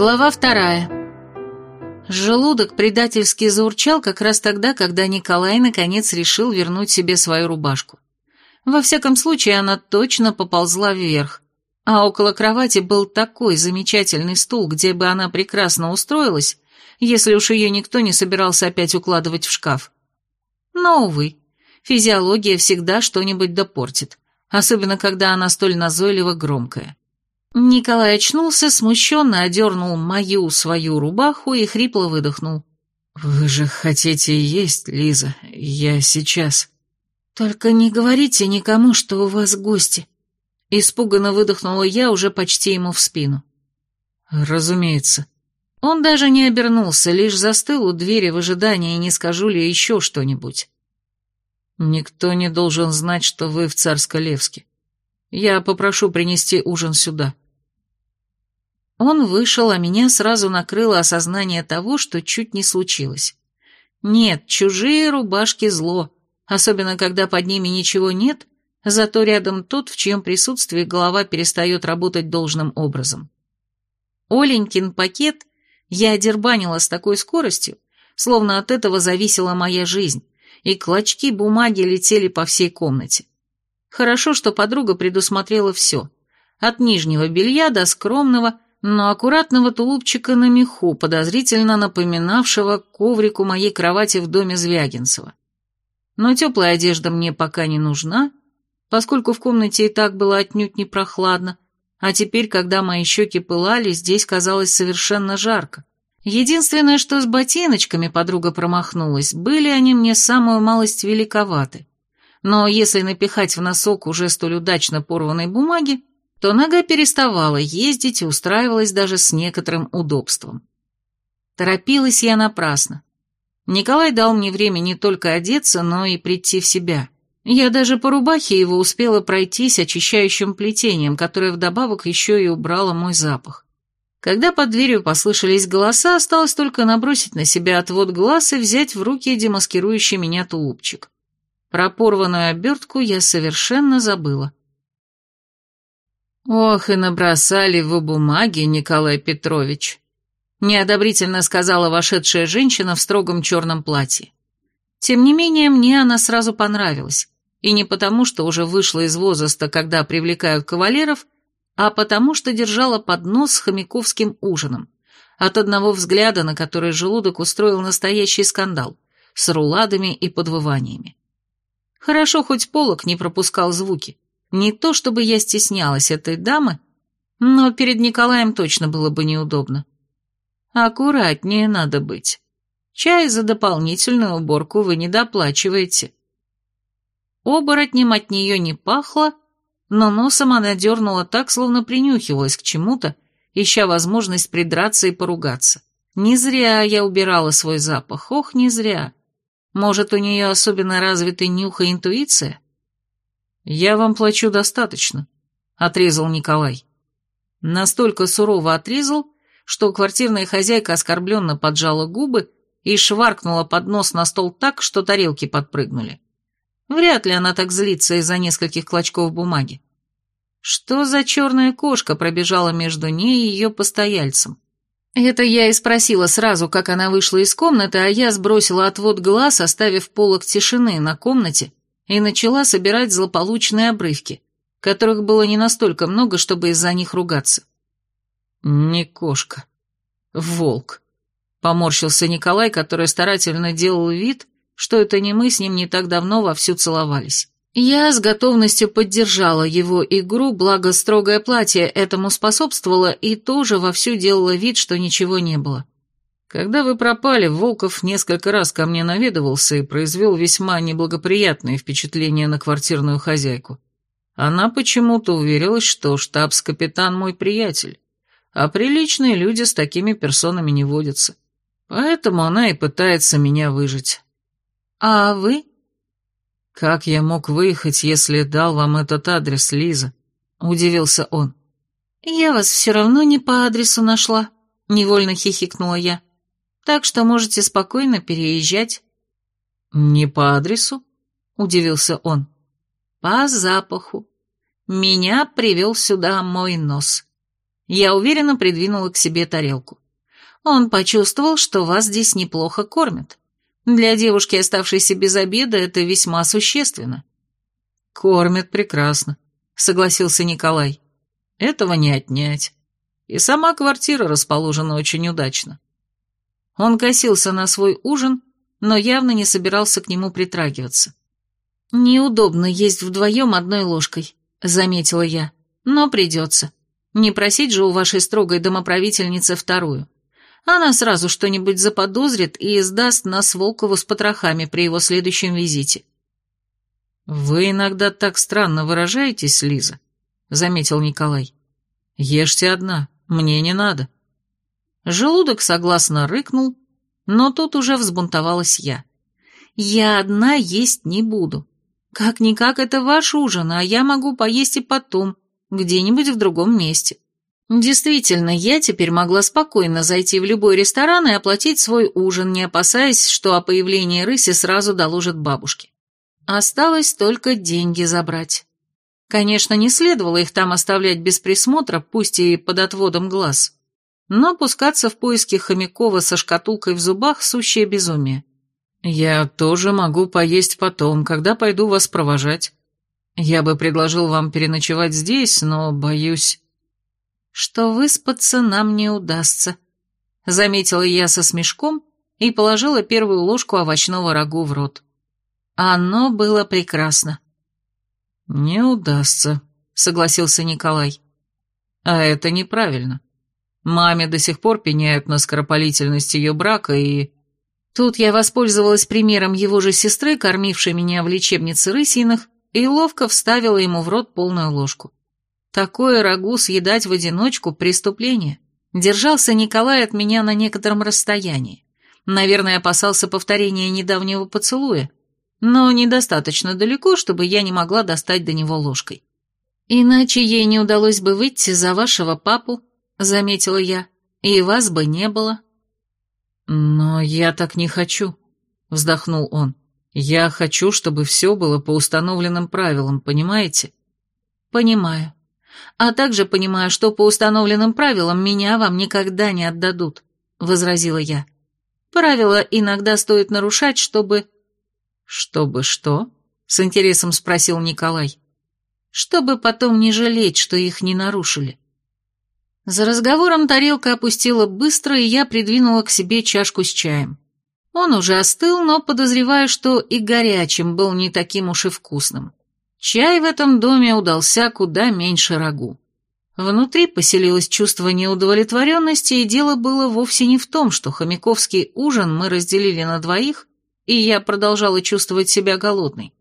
Глава вторая. Желудок предательски заурчал как раз тогда, когда Николай наконец решил вернуть себе свою рубашку. Во всяком случае, она точно поползла вверх, а около кровати был такой замечательный стул, где бы она прекрасно устроилась, если уж ее никто не собирался опять укладывать в шкаф. Но, увы, физиология всегда что-нибудь допортит, особенно когда она столь назойливо громкая. Николай очнулся, смущенно одернул мою свою рубаху и хрипло выдохнул. «Вы же хотите есть, Лиза? Я сейчас...» «Только не говорите никому, что у вас гости», — испуганно выдохнула я уже почти ему в спину. «Разумеется». Он даже не обернулся, лишь застыл у двери в ожидании, не скажу ли еще что-нибудь. «Никто не должен знать, что вы в Царско-Левске. Я попрошу принести ужин сюда». Он вышел, а меня сразу накрыло осознание того, что чуть не случилось. Нет, чужие рубашки зло, особенно когда под ними ничего нет, зато рядом тот, в чьем присутствии голова перестает работать должным образом. Оленькин пакет я одербанила с такой скоростью, словно от этого зависела моя жизнь, и клочки бумаги летели по всей комнате. Хорошо, что подруга предусмотрела все, от нижнего белья до скромного, но аккуратного тулупчика на меху, подозрительно напоминавшего коврику моей кровати в доме Звягинцева. Но теплая одежда мне пока не нужна, поскольку в комнате и так было отнюдь не прохладно, а теперь, когда мои щеки пылали, здесь казалось совершенно жарко. Единственное, что с ботиночками подруга промахнулась, были они мне самую малость великоваты. Но если напихать в носок уже столь удачно порванной бумаги, то нога переставала ездить и устраивалась даже с некоторым удобством. Торопилась я напрасно. Николай дал мне время не только одеться, но и прийти в себя. Я даже по рубахе его успела пройтись очищающим плетением, которое вдобавок еще и убрало мой запах. Когда под дверью послышались голоса, осталось только набросить на себя отвод глаз и взять в руки демаскирующий меня тулупчик. Про порванную обертку я совершенно забыла. «Ох, и набросали вы бумаги, Николай Петрович», — неодобрительно сказала вошедшая женщина в строгом черном платье. Тем не менее, мне она сразу понравилась, и не потому, что уже вышла из возраста, когда привлекают кавалеров, а потому, что держала поднос с хомяковским ужином, от одного взгляда на который желудок устроил настоящий скандал, с руладами и подвываниями. Хорошо, хоть полок не пропускал звуки. Не то чтобы я стеснялась этой дамы, но перед Николаем точно было бы неудобно. Аккуратнее надо быть. Чай за дополнительную уборку вы не доплачиваете. Оборотнем от нее не пахло, но носом она дернула так, словно принюхивалась к чему-то, ища возможность придраться и поругаться. Не зря я убирала свой запах, ох, не зря. Может, у нее особенно развиты нюх и интуиция? «Я вам плачу достаточно», — отрезал Николай. Настолько сурово отрезал, что квартирная хозяйка оскорбленно поджала губы и шваркнула под нос на стол так, что тарелки подпрыгнули. Вряд ли она так злится из-за нескольких клочков бумаги. Что за черная кошка пробежала между ней и ее постояльцем? Это я и спросила сразу, как она вышла из комнаты, а я сбросила отвод глаз, оставив полок тишины на комнате, и начала собирать злополучные обрывки, которых было не настолько много, чтобы из-за них ругаться. «Не кошка. Волк», — поморщился Николай, который старательно делал вид, что это не мы с ним не так давно вовсю целовались. Я с готовностью поддержала его игру, благо строгое платье этому способствовало и тоже вовсю делала вид, что ничего не было. Когда вы пропали, Волков несколько раз ко мне наведывался и произвел весьма неблагоприятные впечатления на квартирную хозяйку. Она почему-то уверилась, что штабс-капитан мой приятель, а приличные люди с такими персонами не водятся. Поэтому она и пытается меня выжить. А вы? Как я мог выехать, если дал вам этот адрес, Лиза? Удивился он. Я вас все равно не по адресу нашла, невольно хихикнула я так что можете спокойно переезжать». «Не по адресу?» — удивился он. «По запаху. Меня привел сюда мой нос. Я уверенно придвинула к себе тарелку. Он почувствовал, что вас здесь неплохо кормят. Для девушки, оставшейся без обеда, это весьма существенно. Кормят прекрасно, согласился Николай. Этого не отнять. И сама квартира расположена очень удачно. Он косился на свой ужин, но явно не собирался к нему притрагиваться. «Неудобно есть вдвоем одной ложкой», — заметила я. «Но придется. Не просить же у вашей строгой домоправительницы вторую. Она сразу что-нибудь заподозрит и сдаст нас Волкову с потрохами при его следующем визите». «Вы иногда так странно выражаетесь, Лиза», — заметил Николай. «Ешьте одна, мне не надо». Желудок согласно рыкнул, но тут уже взбунтовалась я. «Я одна есть не буду. Как-никак это ваш ужин, а я могу поесть и потом, где-нибудь в другом месте. Действительно, я теперь могла спокойно зайти в любой ресторан и оплатить свой ужин, не опасаясь, что о появлении рыси сразу доложат бабушке. Осталось только деньги забрать. Конечно, не следовало их там оставлять без присмотра, пусть и под отводом глаз. Но пускаться в поиски Хомякова со шкатулкой в зубах – сущее безумие. «Я тоже могу поесть потом, когда пойду вас провожать. Я бы предложил вам переночевать здесь, но, боюсь...» «Что выспаться нам не удастся», — заметила я со смешком и положила первую ложку овощного рагу в рот. Оно было прекрасно. «Не удастся», — согласился Николай. «А это неправильно. Маме до сих пор пеняют на скоропалительность ее брака и...» Тут я воспользовалась примером его же сестры, кормившей меня в лечебнице рысиных, и ловко вставила ему в рот полную ложку. Такое рагу съедать в одиночку – преступление. Держался Николай от меня на некотором расстоянии. Наверное, опасался повторения недавнего поцелуя, но недостаточно далеко, чтобы я не могла достать до него ложкой. «Иначе ей не удалось бы выйти за вашего папу», — заметила я, — «и вас бы не было». «Но я так не хочу», — вздохнул он. «Я хочу, чтобы все было по установленным правилам, понимаете?» «Понимаю. А также понимаю, что по установленным правилам меня вам никогда не отдадут», — возразила я. «Правила иногда стоит нарушать, чтобы...» «Чтобы что?» — с интересом спросил Николай. «Чтобы потом не жалеть, что их не нарушили». За разговором тарелка опустила быстро, и я придвинула к себе чашку с чаем. Он уже остыл, но подозреваю, что и горячим был не таким уж и вкусным. Чай в этом доме удался куда меньше рагу. Внутри поселилось чувство неудовлетворенности, и дело было вовсе не в том, что хомяковский ужин мы разделили на двоих, и я продолжала чувствовать себя голодной,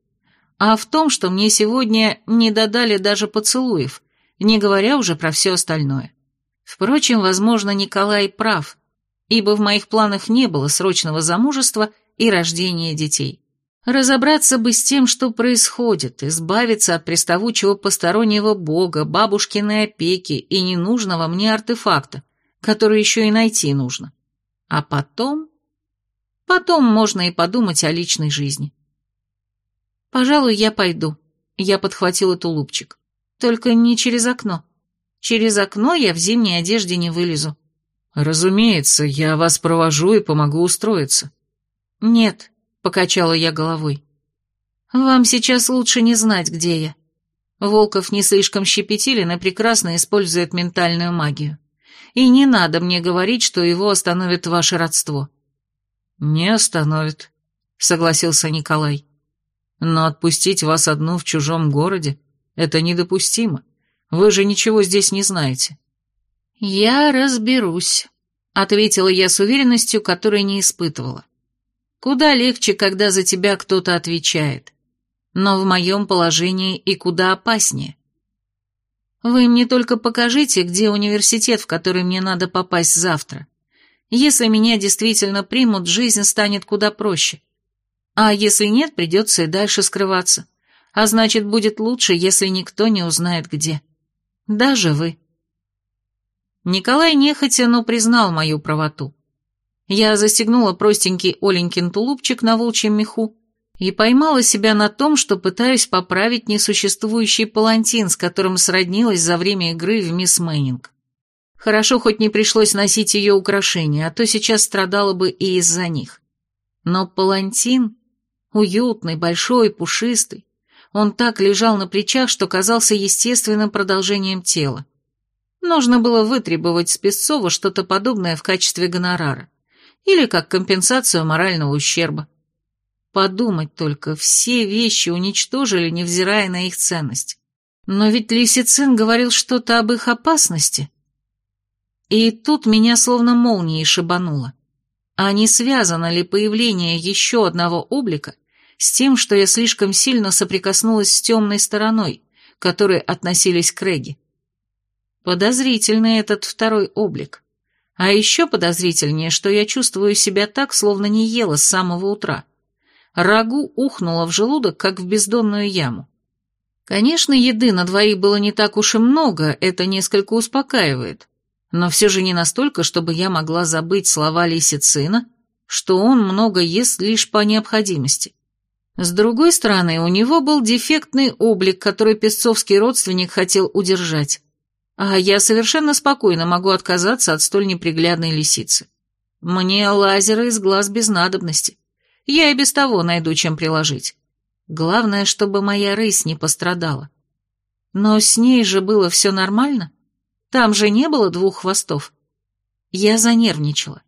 а в том, что мне сегодня не додали даже поцелуев, не говоря уже про все остальное. Впрочем, возможно, Николай прав, ибо в моих планах не было срочного замужества и рождения детей. Разобраться бы с тем, что происходит, избавиться от приставучего постороннего бога, бабушкиной опеки и ненужного мне артефакта, который еще и найти нужно. А потом... Потом можно и подумать о личной жизни. Пожалуй, я пойду. Я подхватила тулупчик. Только не через окно. Через окно я в зимней одежде не вылезу. Разумеется, я вас провожу и помогу устроиться. Нет, покачала я головой. Вам сейчас лучше не знать, где я. Волков не слишком щепетилен и прекрасно использует ментальную магию. И не надо мне говорить, что его остановит ваше родство. Не остановит, согласился Николай. Но отпустить вас одну в чужом городе — это недопустимо. Вы же ничего здесь не знаете». «Я разберусь», — ответила я с уверенностью, которой не испытывала. «Куда легче, когда за тебя кто-то отвечает. Но в моем положении и куда опаснее. Вы мне только покажите, где университет, в который мне надо попасть завтра. Если меня действительно примут, жизнь станет куда проще. А если нет, придется и дальше скрываться. А значит, будет лучше, если никто не узнает где». Даже вы. Николай нехотя, но признал мою правоту. Я застегнула простенький Оленькин тулупчик на волчьем меху и поймала себя на том, что пытаюсь поправить несуществующий палантин, с которым сроднилась за время игры в мисс Мэннинг. Хорошо, хоть не пришлось носить ее украшения, а то сейчас страдала бы и из-за них. Но палантин, уютный, большой, пушистый, он так лежал на плечах, что казался естественным продолжением тела. Нужно было вытребовать с Песцова что-то подобное в качестве гонорара. Или как компенсацию морального ущерба. Подумать только, все вещи уничтожили, невзирая на их ценность. Но ведь Лисицин говорил что-то об их опасности. И тут меня словно молнией шибануло. А не связано ли появление еще одного облика с тем, что я слишком сильно соприкоснулась с темной стороной, которой относились к Реги? Подозрительный этот второй облик. А еще подозрительнее, что я чувствую себя так, словно не ела с самого утра. Рагу ухнуло в желудок, как в бездонную яму. Конечно, еды на двоих было не так уж и много, это несколько успокаивает, но все же не настолько, чтобы я могла забыть слова Лисицина, что он много ест лишь по необходимости. С другой стороны, у него был дефектный облик, который песцовский родственник хотел удержать. А я совершенно спокойно могу отказаться от столь неприглядной лисицы. Мне лазеры из глаз без надобности. Я и без того найду, чем приложить. Главное, чтобы моя рысь не пострадала. Но с ней же было все нормально. Там же не было двух хвостов. Я занервничала.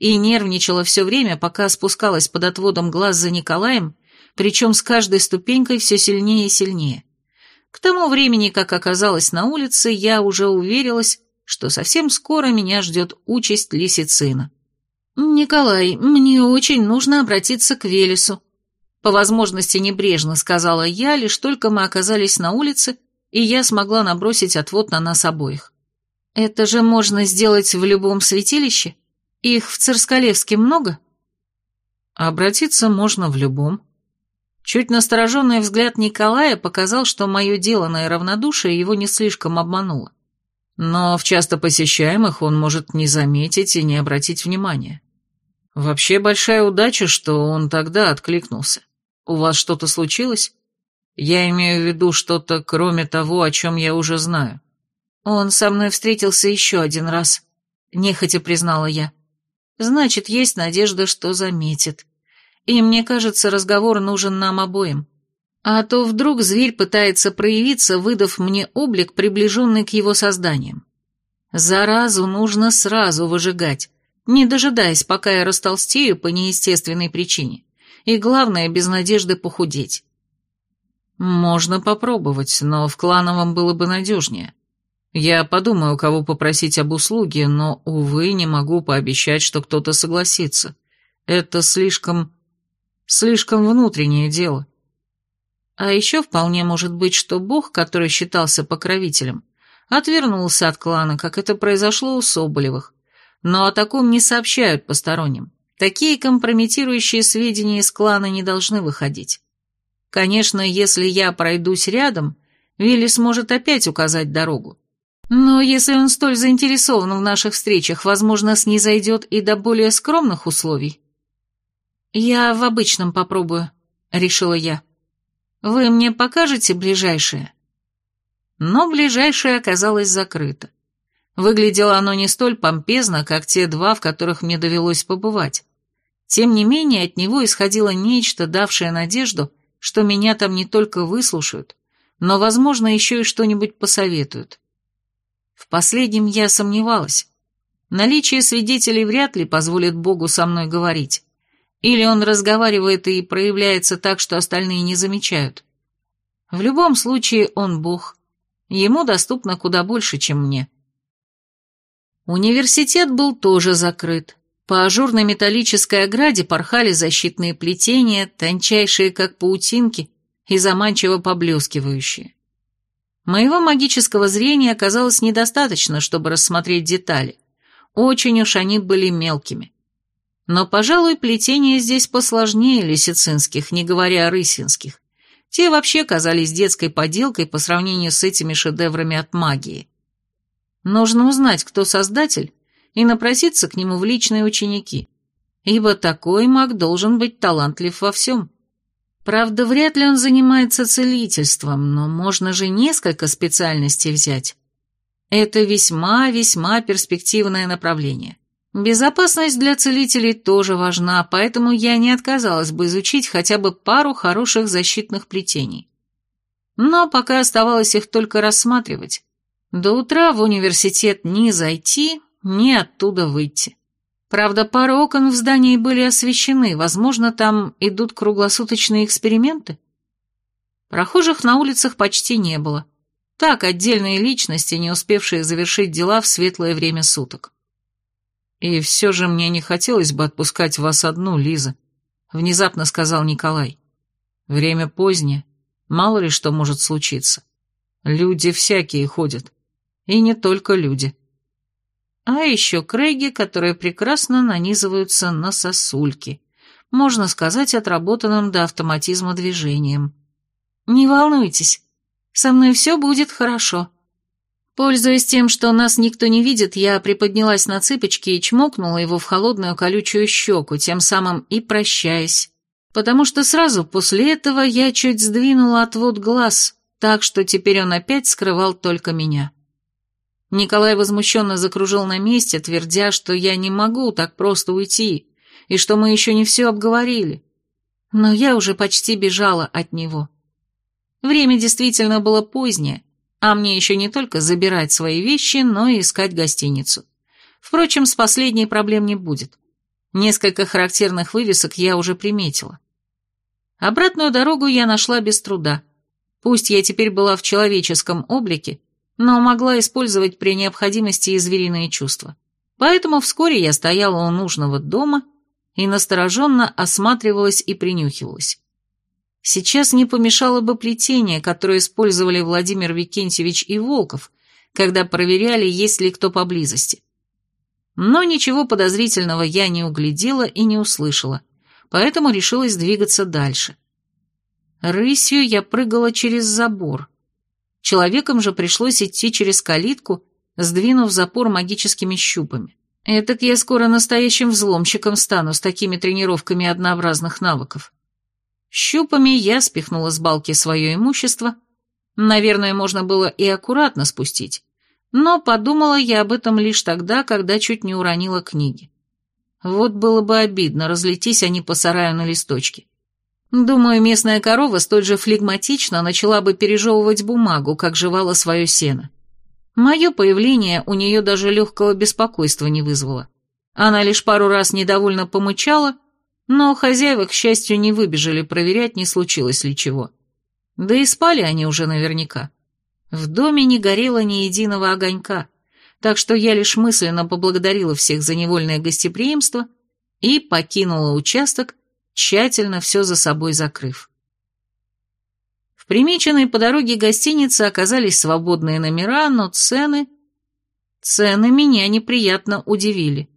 И нервничала все время, пока спускалась под отводом глаз за Николаем, причем с каждой ступенькой все сильнее и сильнее. К тому времени, как оказалась на улице, я уже уверилась, что совсем скоро меня ждет участь лисицина. «Николай, мне очень нужно обратиться к Велесу», по возможности небрежно сказала я, лишь только мы оказались на улице, и я смогла набросить отвод на нас обоих. «Это же можно сделать в любом святилище? Их в Царскалевске много?» «Обратиться можно в любом», Чуть настороженный взгляд Николая показал, что мое деланное равнодушие его не слишком обмануло. Но в часто посещаемых он может не заметить и не обратить внимания. Вообще большая удача, что он тогда откликнулся. У вас что-то случилось? Я имею в виду что-то, кроме того, о чем я уже знаю. Он со мной встретился еще один раз, нехотя признала я. Значит, есть надежда, что заметит и мне кажется, разговор нужен нам обоим. А то вдруг зверь пытается проявиться, выдав мне облик, приближенный к его созданиям. Заразу нужно сразу выжигать, не дожидаясь, пока я растолстею по неестественной причине. И главное, без надежды похудеть. Можно попробовать, но в клановом было бы надежнее. Я подумаю, кого попросить об услуге, но, увы, не могу пообещать, что кто-то согласится. Это слишком Слишком внутреннее дело. А еще вполне может быть, что бог, который считался покровителем, отвернулся от клана, как это произошло у Соболевых. Но о таком не сообщают посторонним. Такие компрометирующие сведения из клана не должны выходить. Конечно, если я пройдусь рядом, Вилли сможет опять указать дорогу. Но если он столь заинтересован в наших встречах, возможно, снизойдет и до более скромных условий. «Я в обычном попробую», — решила я. «Вы мне покажете ближайшее?» Но ближайшее оказалось закрыто. Выглядело оно не столь помпезно, как те два, в которых мне довелось побывать. Тем не менее, от него исходило нечто, давшее надежду, что меня там не только выслушают, но, возможно, еще и что-нибудь посоветуют. В последнем я сомневалась. Наличие свидетелей вряд ли позволит Богу со мной говорить. Или он разговаривает и проявляется так, что остальные не замечают. В любом случае он бог. Ему доступно куда больше, чем мне. Университет был тоже закрыт. По ажурной металлической ограде порхали защитные плетения, тончайшие, как паутинки, и заманчиво поблескивающие. Моего магического зрения оказалось недостаточно, чтобы рассмотреть детали. Очень уж они были мелкими. Но, пожалуй, плетения здесь посложнее лисицинских, не говоря о рысинских. Те вообще казались детской поделкой по сравнению с этими шедеврами от магии. Нужно узнать, кто создатель, и напроситься к нему в личные ученики, ибо такой маг должен быть талантлив во всем. Правда, вряд ли он занимается целительством, но можно же несколько специальностей взять. Это весьма-весьма перспективное направление. Безопасность для целителей тоже важна, поэтому я не отказалась бы изучить хотя бы пару хороших защитных плетений. Но пока оставалось их только рассматривать. До утра в университет ни зайти, ни оттуда выйти. Правда, пара окон в здании были освещены, возможно, там идут круглосуточные эксперименты? Прохожих на улицах почти не было. Так, отдельные личности, не успевшие завершить дела в светлое время суток. «И все же мне не хотелось бы отпускать вас одну, Лиза», — внезапно сказал Николай. «Время позднее, мало ли что может случиться. Люди всякие ходят. И не только люди». А еще крейги, которые прекрасно нанизываются на сосульки. Можно сказать, отработанным до автоматизма движением. «Не волнуйтесь, со мной все будет хорошо». Пользуясь тем, что нас никто не видит, я приподнялась на цыпочки и чмокнула его в холодную колючую щеку, тем самым и прощаясь. Потому что сразу после этого я чуть сдвинула отвод глаз, так что теперь он опять скрывал только меня. Николай возмущенно закружил на месте, твердя, что я не могу так просто уйти, и что мы еще не все обговорили. Но я уже почти бежала от него. Время действительно было позднее, а мне еще не только забирать свои вещи, но и искать гостиницу. Впрочем, с последней проблем не будет. Несколько характерных вывесок я уже приметила. Обратную дорогу я нашла без труда. Пусть я теперь была в человеческом облике, но могла использовать при необходимости и звериные чувства. Поэтому вскоре я стояла у нужного дома и настороженно осматривалась и принюхивалась. Сейчас не помешало бы плетение, которое использовали Владимир Викентьевич и Волков, когда проверяли, есть ли кто поблизости. Но ничего подозрительного я не углядела и не услышала, поэтому решилась двигаться дальше. Рысью я прыгала через забор. Человеком же пришлось идти через калитку, сдвинув запор магическими щупами. Этак я скоро настоящим взломщиком стану с такими тренировками однообразных навыков. Щупами я спихнула с балки свое имущество. Наверное, можно было и аккуратно спустить. Но подумала я об этом лишь тогда, когда чуть не уронила книги. Вот было бы обидно, разлетись они по сараю на листочки. Думаю, местная корова столь же флегматично начала бы пережевывать бумагу, как жевала свое сено. Мое появление у нее даже легкого беспокойства не вызвало. Она лишь пару раз недовольно помычала но хозяева, к счастью, не выбежали проверять, не случилось ли чего. Да и спали они уже наверняка. В доме не горело ни единого огонька, так что я лишь мысленно поблагодарила всех за невольное гостеприимство и покинула участок, тщательно все за собой закрыв. В примеченной по дороге гостинице оказались свободные номера, но цены... Цены меня неприятно удивили.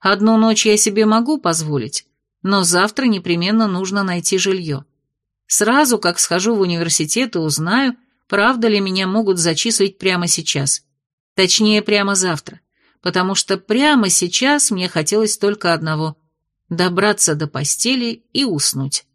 Одну ночь я себе могу позволить, но завтра непременно нужно найти жилье. Сразу, как схожу в университет и узнаю, правда ли меня могут зачислить прямо сейчас. Точнее, прямо завтра. Потому что прямо сейчас мне хотелось только одного – добраться до постели и уснуть.